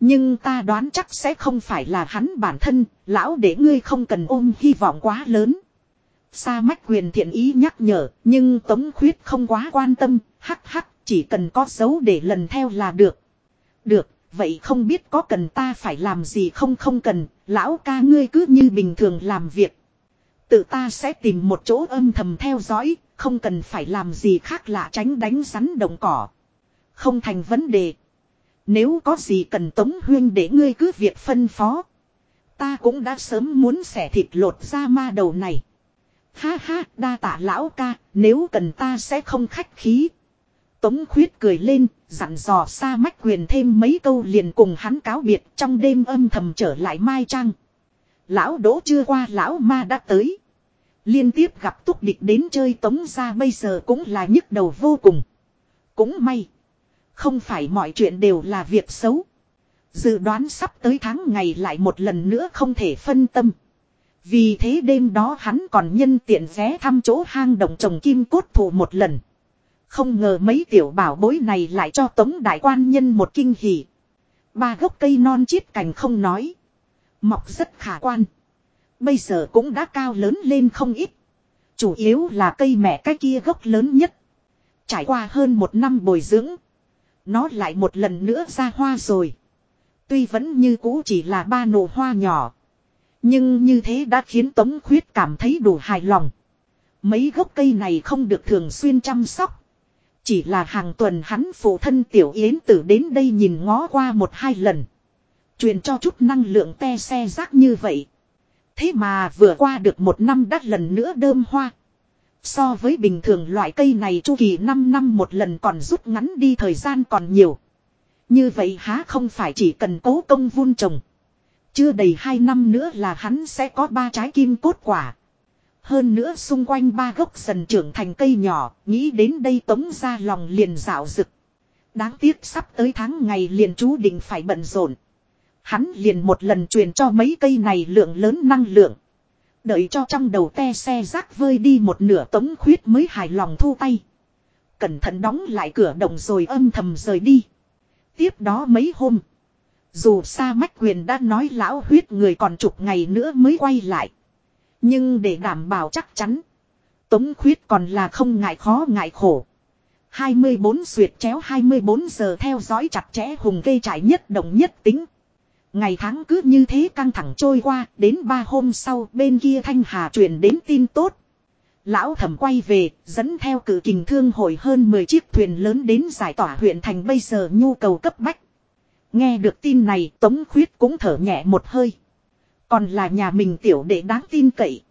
Nhưng ta đoán chắc sẽ không phải là hắn bản thân, lão để ngươi không cần ôm hy vọng quá lớn. Sa mách quyền thiện ý nhắc nhở, nhưng Tống Khuyết không quá quan tâm, hắc hắc, chỉ cần có dấu để lần theo là được. Được, vậy không biết có cần ta phải làm gì không không cần, lão ca ngươi cứ như bình thường làm việc. Tự ta sẽ tìm một chỗ âm thầm theo dõi, không cần phải làm gì khác lạ tránh đánh rắn đồng cỏ. Không thành vấn đề. Nếu có gì cần Tống Huyên để ngươi cứ việc phân phó. Ta cũng đã sớm muốn xẻ thịt lột ra ma đầu này. Ha ha, đa tạ lão ca, nếu cần ta sẽ không khách khí. Tống khuyết cười lên, dặn dò xa mách quyền thêm mấy câu liền cùng hắn cáo biệt trong đêm âm thầm trở lại Mai Trang. Lão đỗ chưa qua lão ma đã tới. Liên tiếp gặp túc địch đến chơi tống ra bây giờ cũng là nhức đầu vô cùng. Cũng may. Không phải mọi chuyện đều là việc xấu. Dự đoán sắp tới tháng ngày lại một lần nữa không thể phân tâm. Vì thế đêm đó hắn còn nhân tiện ghé thăm chỗ hang động trồng kim cốt thủ một lần. Không ngờ mấy tiểu bảo bối này lại cho tống đại quan nhân một kinh hỉ. Ba gốc cây non chiết cành không nói. Mọc rất khả quan. Bây giờ cũng đã cao lớn lên không ít. Chủ yếu là cây mẹ cái kia gốc lớn nhất. Trải qua hơn một năm bồi dưỡng. Nó lại một lần nữa ra hoa rồi. Tuy vẫn như cũ chỉ là ba nụ hoa nhỏ. Nhưng như thế đã khiến Tống Khuyết cảm thấy đủ hài lòng. Mấy gốc cây này không được thường xuyên chăm sóc. Chỉ là hàng tuần hắn phụ thân tiểu yến tử đến đây nhìn ngó qua một hai lần. Truyền cho chút năng lượng te xe rác như vậy. Thế mà vừa qua được một năm đắt lần nữa đơm hoa. So với bình thường loại cây này chu kỳ 5 năm một lần còn rút ngắn đi thời gian còn nhiều. Như vậy há không phải chỉ cần cố công vun trồng. Chưa đầy 2 năm nữa là hắn sẽ có ba trái kim cốt quả. Hơn nữa xung quanh ba gốc dần trưởng thành cây nhỏ, nghĩ đến đây tống ra lòng liền dạo rực. Đáng tiếc sắp tới tháng ngày liền chú định phải bận rộn. Hắn liền một lần truyền cho mấy cây này lượng lớn năng lượng. Đợi cho trong đầu te xe rác vơi đi một nửa tống khuyết mới hài lòng thu tay. Cẩn thận đóng lại cửa đồng rồi âm thầm rời đi. Tiếp đó mấy hôm. Dù xa mách quyền đã nói lão huyết người còn chục ngày nữa mới quay lại. Nhưng để đảm bảo chắc chắn. Tống khuyết còn là không ngại khó ngại khổ. 24 suyệt chéo 24 giờ theo dõi chặt chẽ hùng cây trải nhất động nhất tính. Ngày tháng cứ như thế căng thẳng trôi qua, đến ba hôm sau bên kia Thanh Hà truyền đến tin tốt. Lão thẩm quay về, dẫn theo cử kình thương hội hơn 10 chiếc thuyền lớn đến giải tỏa huyện thành bây giờ nhu cầu cấp bách. Nghe được tin này, Tống Khuyết cũng thở nhẹ một hơi. Còn là nhà mình tiểu đệ đáng tin cậy.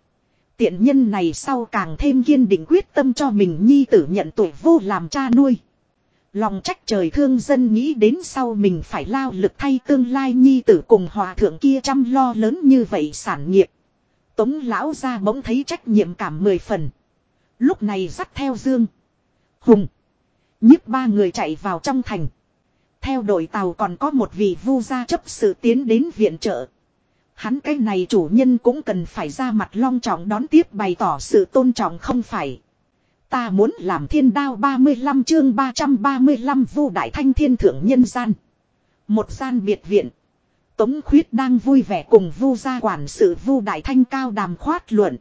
Tiện nhân này sau càng thêm kiên định quyết tâm cho mình nhi tử nhận tuổi vô làm cha nuôi. Lòng trách trời thương dân nghĩ đến sau mình phải lao lực thay tương lai nhi tử cùng hòa thượng kia chăm lo lớn như vậy sản nghiệp. Tống lão ra bỗng thấy trách nhiệm cảm mười phần. Lúc này dắt theo Dương. Hùng. nhíp ba người chạy vào trong thành. Theo đội tàu còn có một vị vu gia chấp sự tiến đến viện trợ. Hắn cái này chủ nhân cũng cần phải ra mặt long trọng đón tiếp bày tỏ sự tôn trọng không phải. Ta muốn làm thiên đao 35 chương 335 vu đại thanh thiên thượng nhân gian. Một gian biệt viện. Tống khuyết đang vui vẻ cùng vu gia quản sự vu đại thanh cao đàm khoát luận.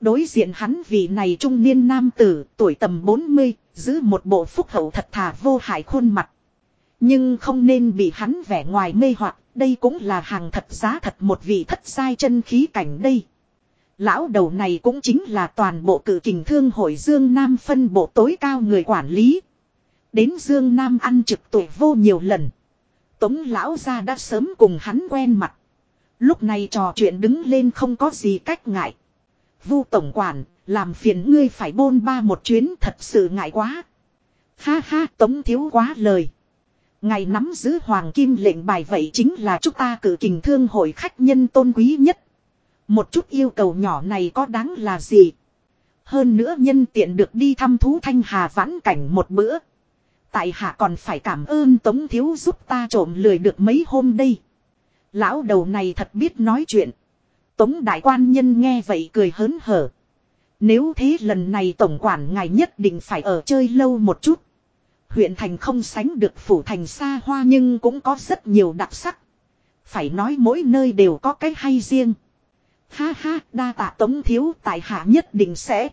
Đối diện hắn vị này trung niên nam tử tuổi tầm 40, giữ một bộ phúc hậu thật thà vô hại khuôn mặt. Nhưng không nên bị hắn vẻ ngoài mê hoặc đây cũng là hàng thật giá thật một vị thất sai chân khí cảnh đây. Lão đầu này cũng chính là toàn bộ cử kình thương hội Dương Nam phân bộ tối cao người quản lý. Đến Dương Nam ăn trực tuổi vô nhiều lần. Tống lão ra đã sớm cùng hắn quen mặt. Lúc này trò chuyện đứng lên không có gì cách ngại. Vu tổng quản, làm phiền ngươi phải bôn ba một chuyến thật sự ngại quá. Ha ha, tống thiếu quá lời. Ngày nắm giữ hoàng kim lệnh bài vậy chính là chúng ta cử kình thương hội khách nhân tôn quý nhất. Một chút yêu cầu nhỏ này có đáng là gì? Hơn nữa nhân tiện được đi thăm thú thanh hà vãn cảnh một bữa. Tại hạ còn phải cảm ơn Tống Thiếu giúp ta trộm lười được mấy hôm đây. Lão đầu này thật biết nói chuyện. Tống đại quan nhân nghe vậy cười hớn hở. Nếu thế lần này tổng quản ngài nhất định phải ở chơi lâu một chút. Huyện thành không sánh được phủ thành xa hoa nhưng cũng có rất nhiều đặc sắc. Phải nói mỗi nơi đều có cái hay riêng. Ha ha, đa tạ tống thiếu tại hạ nhất định sẽ.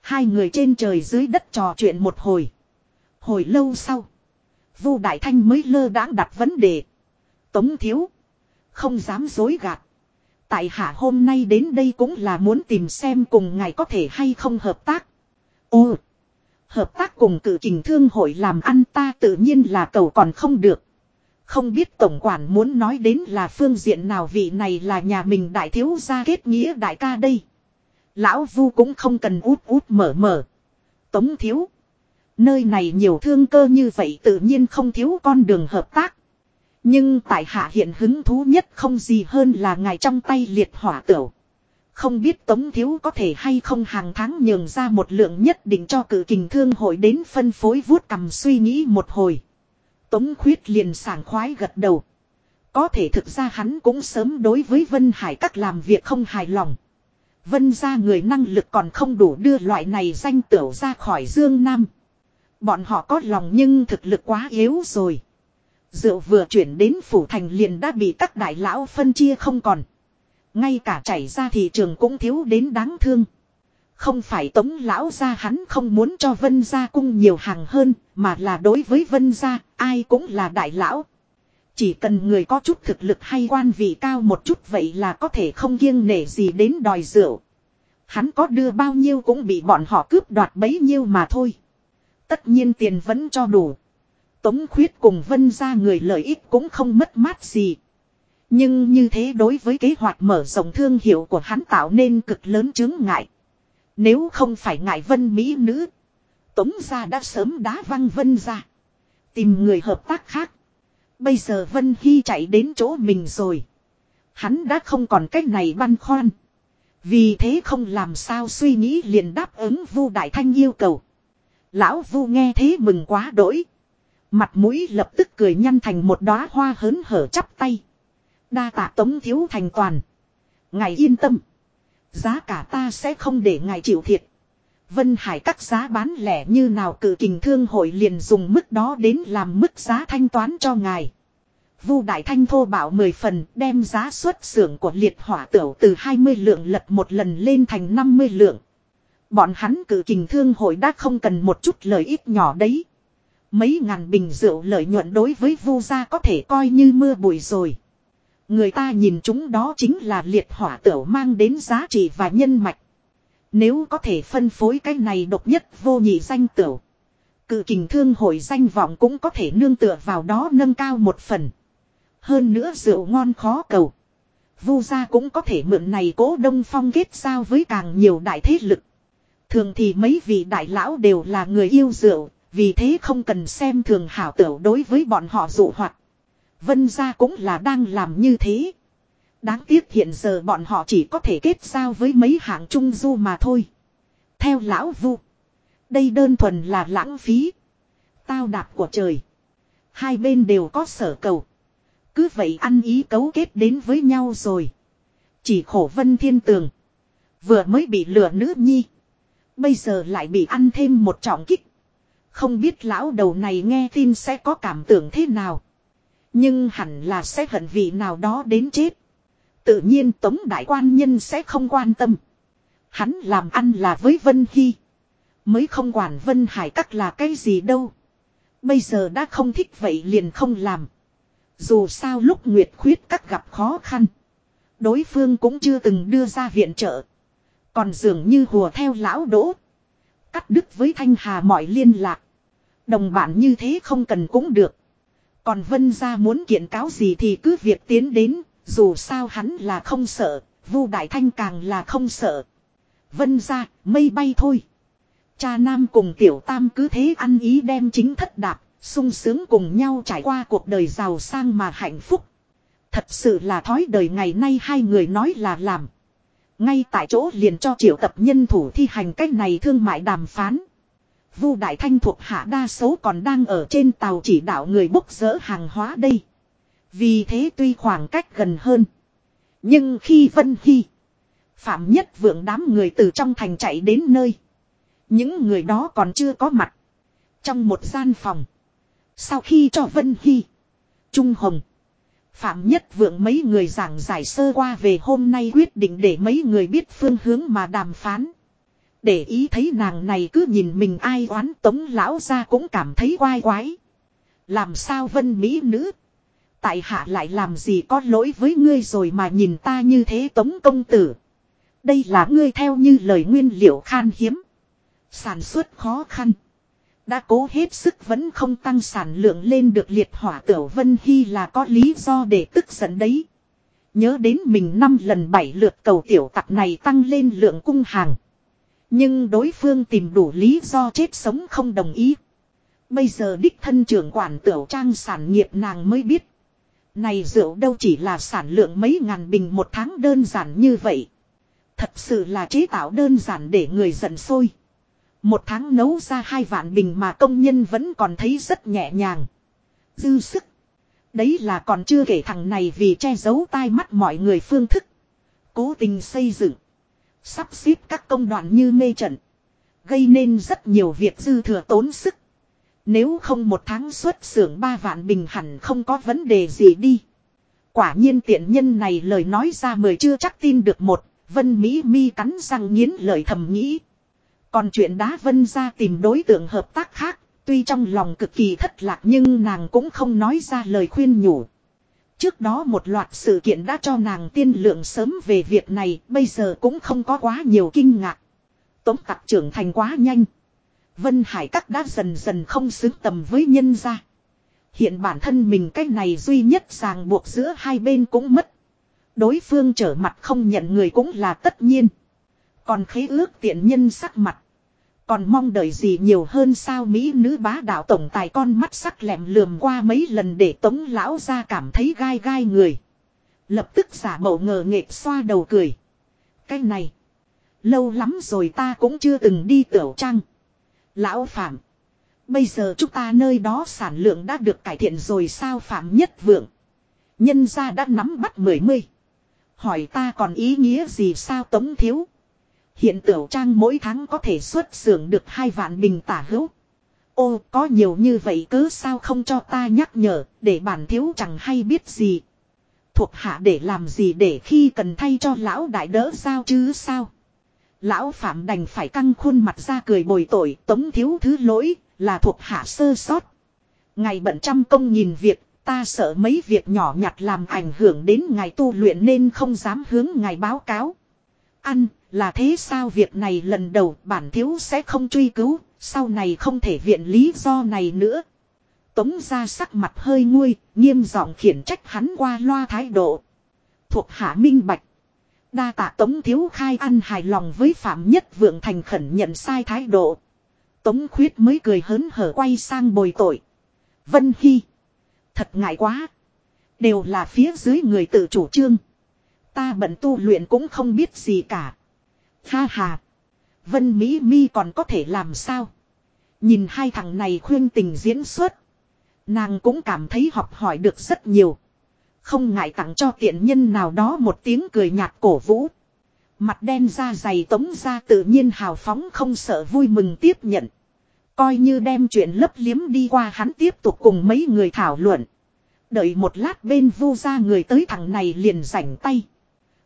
Hai người trên trời dưới đất trò chuyện một hồi. Hồi lâu sau. Vu Đại Thanh mới lơ đãng đặt vấn đề. Tống thiếu. Không dám dối gạt. Tại hạ hôm nay đến đây cũng là muốn tìm xem cùng ngài có thể hay không hợp tác. Ồ. Hợp tác cùng cử kình thương hội làm ăn ta tự nhiên là cầu còn không được. Không biết tổng quản muốn nói đến là phương diện nào vị này là nhà mình đại thiếu gia kết nghĩa đại ca đây. Lão Vu cũng không cần út út mở mở. Tống thiếu. Nơi này nhiều thương cơ như vậy tự nhiên không thiếu con đường hợp tác. Nhưng tại hạ hiện hứng thú nhất không gì hơn là ngài trong tay liệt hỏa tửu. Không biết Tống Thiếu có thể hay không hàng tháng nhường ra một lượng nhất định cho cử kình thương hội đến phân phối vuốt cầm suy nghĩ một hồi. Tống Khuyết liền sảng khoái gật đầu. Có thể thực ra hắn cũng sớm đối với Vân Hải các làm việc không hài lòng. Vân ra người năng lực còn không đủ đưa loại này danh tửu ra khỏi Dương Nam. Bọn họ có lòng nhưng thực lực quá yếu rồi. Rượu vừa chuyển đến phủ thành liền đã bị các đại lão phân chia không còn. Ngay cả chảy ra thị trường cũng thiếu đến đáng thương. Không phải tống lão ra hắn không muốn cho vân gia cung nhiều hàng hơn, mà là đối với vân gia, ai cũng là đại lão. Chỉ cần người có chút thực lực hay quan vị cao một chút vậy là có thể không kiêng nể gì đến đòi rượu. Hắn có đưa bao nhiêu cũng bị bọn họ cướp đoạt bấy nhiêu mà thôi. Tất nhiên tiền vẫn cho đủ. Tống khuyết cùng vân ra người lợi ích cũng không mất mát gì. Nhưng như thế đối với kế hoạch mở rộng thương hiệu của hắn tạo nên cực lớn chứng ngại. Nếu không phải ngại vân mỹ nữ. Tống gia đã sớm đá văng vân ra. Tìm người hợp tác khác. Bây giờ Vân Hy chạy đến chỗ mình rồi. Hắn đã không còn cách này băn khoăn. Vì thế không làm sao suy nghĩ liền đáp ứng Vu Đại Thanh yêu cầu. Lão Vu nghe thế mừng quá đỗi. Mặt mũi lập tức cười nhăn thành một đóa hoa hớn hở chắp tay. Đa tạ tống thiếu thành toàn. Ngài yên tâm. Giá cả ta sẽ không để ngài chịu thiệt. Vân Hải các giá bán lẻ như nào cử kình thương hội liền dùng mức đó đến làm mức giá thanh toán cho ngài. Vu Đại Thanh thô bảo 10 phần, đem giá xuất xưởng của liệt hỏa tiểu từ 20 lượng lật một lần lên thành 50 lượng. Bọn hắn cử kình thương hội đã không cần một chút lợi ích nhỏ đấy. Mấy ngàn bình rượu lợi nhuận đối với Vu gia có thể coi như mưa bụi rồi. Người ta nhìn chúng đó chính là liệt hỏa tửu mang đến giá trị và nhân mạch. Nếu có thể phân phối cái này độc nhất vô nhị danh tửu. Cự kình thương hội danh vọng cũng có thể nương tựa vào đó nâng cao một phần. Hơn nữa rượu ngon khó cầu. Vu gia cũng có thể mượn này cố đông phong kết giao với càng nhiều đại thế lực. Thường thì mấy vị đại lão đều là người yêu rượu, vì thế không cần xem thường hảo tửu đối với bọn họ dụ hoạt. Vân gia cũng là đang làm như thế. Đáng tiếc hiện giờ bọn họ chỉ có thể kết giao với mấy hạng trung du mà thôi. Theo lão vu. Đây đơn thuần là lãng phí. Tao đạp của trời. Hai bên đều có sở cầu. Cứ vậy ăn ý cấu kết đến với nhau rồi. Chỉ khổ vân thiên tường. Vừa mới bị lừa nữ nhi. Bây giờ lại bị ăn thêm một trọng kích. Không biết lão đầu này nghe tin sẽ có cảm tưởng thế nào. Nhưng hẳn là sẽ hận vị nào đó đến chết. Tự nhiên tống đại quan nhân sẽ không quan tâm. Hắn làm ăn là với Vân Hy. Mới không quản Vân Hải các là cái gì đâu. Bây giờ đã không thích vậy liền không làm. Dù sao lúc Nguyệt khuyết các gặp khó khăn. Đối phương cũng chưa từng đưa ra viện trợ. Còn dường như hùa theo lão đỗ. Cắt đứt với Thanh Hà mọi liên lạc. Đồng bạn như thế không cần cũng được. Còn Vân ra muốn kiện cáo gì thì cứ việc tiến đến, dù sao hắn là không sợ, Vu Đại Thanh càng là không sợ. Vân ra, mây bay thôi. Cha Nam cùng Tiểu Tam cứ thế ăn ý đem chính thất đạp, sung sướng cùng nhau trải qua cuộc đời giàu sang mà hạnh phúc. Thật sự là thói đời ngày nay hai người nói là làm. Ngay tại chỗ liền cho triệu tập nhân thủ thi hành cách này thương mại đàm phán. Vu Đại Thanh thuộc hạ đa số còn đang ở trên tàu chỉ đạo người bốc dỡ hàng hóa đây. Vì thế tuy khoảng cách gần hơn. Nhưng khi Vân Hy. Phạm Nhất vượng đám người từ trong thành chạy đến nơi. Những người đó còn chưa có mặt. Trong một gian phòng. Sau khi cho Vân Hy. Trung Hồng. Phạm Nhất Vượng mấy người giảng giải sơ qua về hôm nay quyết định để mấy người biết phương hướng mà đàm phán. Để ý thấy nàng này cứ nhìn mình ai oán tống lão ra cũng cảm thấy quai quái. Làm sao vân mỹ nữ. Tại hạ lại làm gì có lỗi với ngươi rồi mà nhìn ta như thế tống công tử. Đây là ngươi theo như lời nguyên liệu khan hiếm. Sản xuất khó khăn. Đã cố hết sức vẫn không tăng sản lượng lên được liệt hỏa tiểu Vân Hy là có lý do để tức giận đấy. Nhớ đến mình năm lần bảy lượt cầu tiểu tặc này tăng lên lượng cung hàng. Nhưng đối phương tìm đủ lý do chết sống không đồng ý. Bây giờ đích thân trưởng quản tiểu trang sản nghiệp nàng mới biết. Này rượu đâu chỉ là sản lượng mấy ngàn bình một tháng đơn giản như vậy. Thật sự là chế tạo đơn giản để người giận sôi. Một tháng nấu ra hai vạn bình mà công nhân vẫn còn thấy rất nhẹ nhàng. Dư sức. Đấy là còn chưa kể thằng này vì che giấu tai mắt mọi người phương thức. Cố tình xây dựng. Sắp xếp các công đoạn như mê trận. Gây nên rất nhiều việc dư thừa tốn sức. Nếu không một tháng xuất xưởng ba vạn bình hẳn không có vấn đề gì đi. Quả nhiên tiện nhân này lời nói ra mời chưa chắc tin được một. Vân Mỹ mi cắn răng nghiến lời thầm nghĩ. Còn chuyện đá vân ra tìm đối tượng hợp tác khác, tuy trong lòng cực kỳ thất lạc nhưng nàng cũng không nói ra lời khuyên nhủ. Trước đó một loạt sự kiện đã cho nàng tiên lượng sớm về việc này, bây giờ cũng không có quá nhiều kinh ngạc. Tống tặc trưởng thành quá nhanh. Vân Hải Các đã dần dần không xứng tầm với nhân gia. Hiện bản thân mình cái này duy nhất ràng buộc giữa hai bên cũng mất. Đối phương trở mặt không nhận người cũng là tất nhiên. Còn khế ước tiện nhân sắc mặt. Còn mong đợi gì nhiều hơn sao Mỹ nữ bá đạo tổng tài con mắt sắc lẹm lườm qua mấy lần để tống lão ra cảm thấy gai gai người. Lập tức giả mậu ngờ nghệch xoa đầu cười. Cái này. Lâu lắm rồi ta cũng chưa từng đi tiểu trang. Lão Phạm. Bây giờ chúng ta nơi đó sản lượng đã được cải thiện rồi sao Phạm nhất vượng. Nhân gia đã nắm bắt mười mươi. Hỏi ta còn ý nghĩa gì sao tống thiếu. Hiện tiểu trang mỗi tháng có thể xuất xưởng được hai vạn bình tả hữu. Ô, có nhiều như vậy cứ sao không cho ta nhắc nhở, để bản thiếu chẳng hay biết gì. Thuộc hạ để làm gì để khi cần thay cho lão đại đỡ sao chứ sao. Lão Phạm đành phải căng khuôn mặt ra cười bồi tội, tống thiếu thứ lỗi, là thuộc hạ sơ sót. Ngày bận trăm công nhìn việc, ta sợ mấy việc nhỏ nhặt làm ảnh hưởng đến ngày tu luyện nên không dám hướng ngài báo cáo. Ăn, là thế sao việc này lần đầu bản thiếu sẽ không truy cứu, sau này không thể viện lý do này nữa. Tống ra sắc mặt hơi nguôi, nghiêm giọng khiển trách hắn qua loa thái độ. Thuộc hạ minh bạch. Đa tạ Tống Thiếu Khai ăn hài lòng với Phạm Nhất Vượng thành khẩn nhận sai thái độ. Tống Khuyết mới cười hớn hở quay sang bồi tội. Vân Hy. Thật ngại quá. Đều là phía dưới người tự chủ trương. Ta bận tu luyện cũng không biết gì cả. Ha ha. Vân Mỹ Mi còn có thể làm sao? Nhìn hai thằng này khuyên tình diễn xuất. Nàng cũng cảm thấy học hỏi được rất nhiều. Không ngại tặng cho tiện nhân nào đó một tiếng cười nhạt cổ vũ. Mặt đen da dày tống ra tự nhiên hào phóng không sợ vui mừng tiếp nhận. Coi như đem chuyện lấp liếm đi qua hắn tiếp tục cùng mấy người thảo luận. Đợi một lát bên vu ra người tới thằng này liền rảnh tay.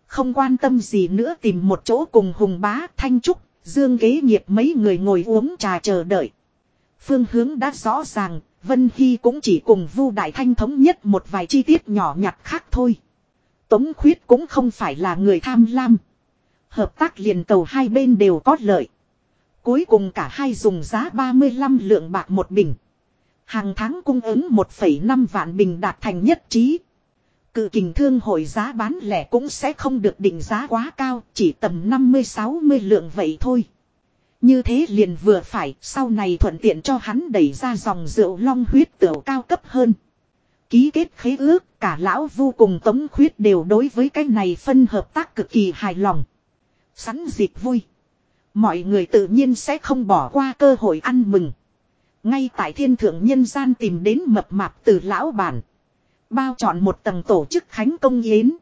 Không quan tâm gì nữa tìm một chỗ cùng hùng bá thanh trúc, dương kế nghiệp mấy người ngồi uống trà chờ đợi. Phương hướng đã rõ ràng, Vân Hy cũng chỉ cùng Vu Đại Thanh thống nhất một vài chi tiết nhỏ nhặt khác thôi. Tống Khuyết cũng không phải là người tham lam. Hợp tác liền cầu hai bên đều có lợi. Cuối cùng cả hai dùng giá 35 lượng bạc một bình. Hàng tháng cung ứng 1,5 vạn bình đạt thành nhất trí. Cự kình thương hội giá bán lẻ cũng sẽ không được định giá quá cao, chỉ tầm 50-60 lượng vậy thôi. Như thế liền vừa phải, sau này thuận tiện cho hắn đẩy ra dòng rượu long huyết tửu cao cấp hơn. Ký kết khế ước, cả lão vô cùng tống khuyết đều đối với cái này phân hợp tác cực kỳ hài lòng. Sẵn dịp vui. Mọi người tự nhiên sẽ không bỏ qua cơ hội ăn mừng. Ngay tại thiên thượng nhân gian tìm đến mập mạp từ lão bản. Bao chọn một tầng tổ chức khánh công yến.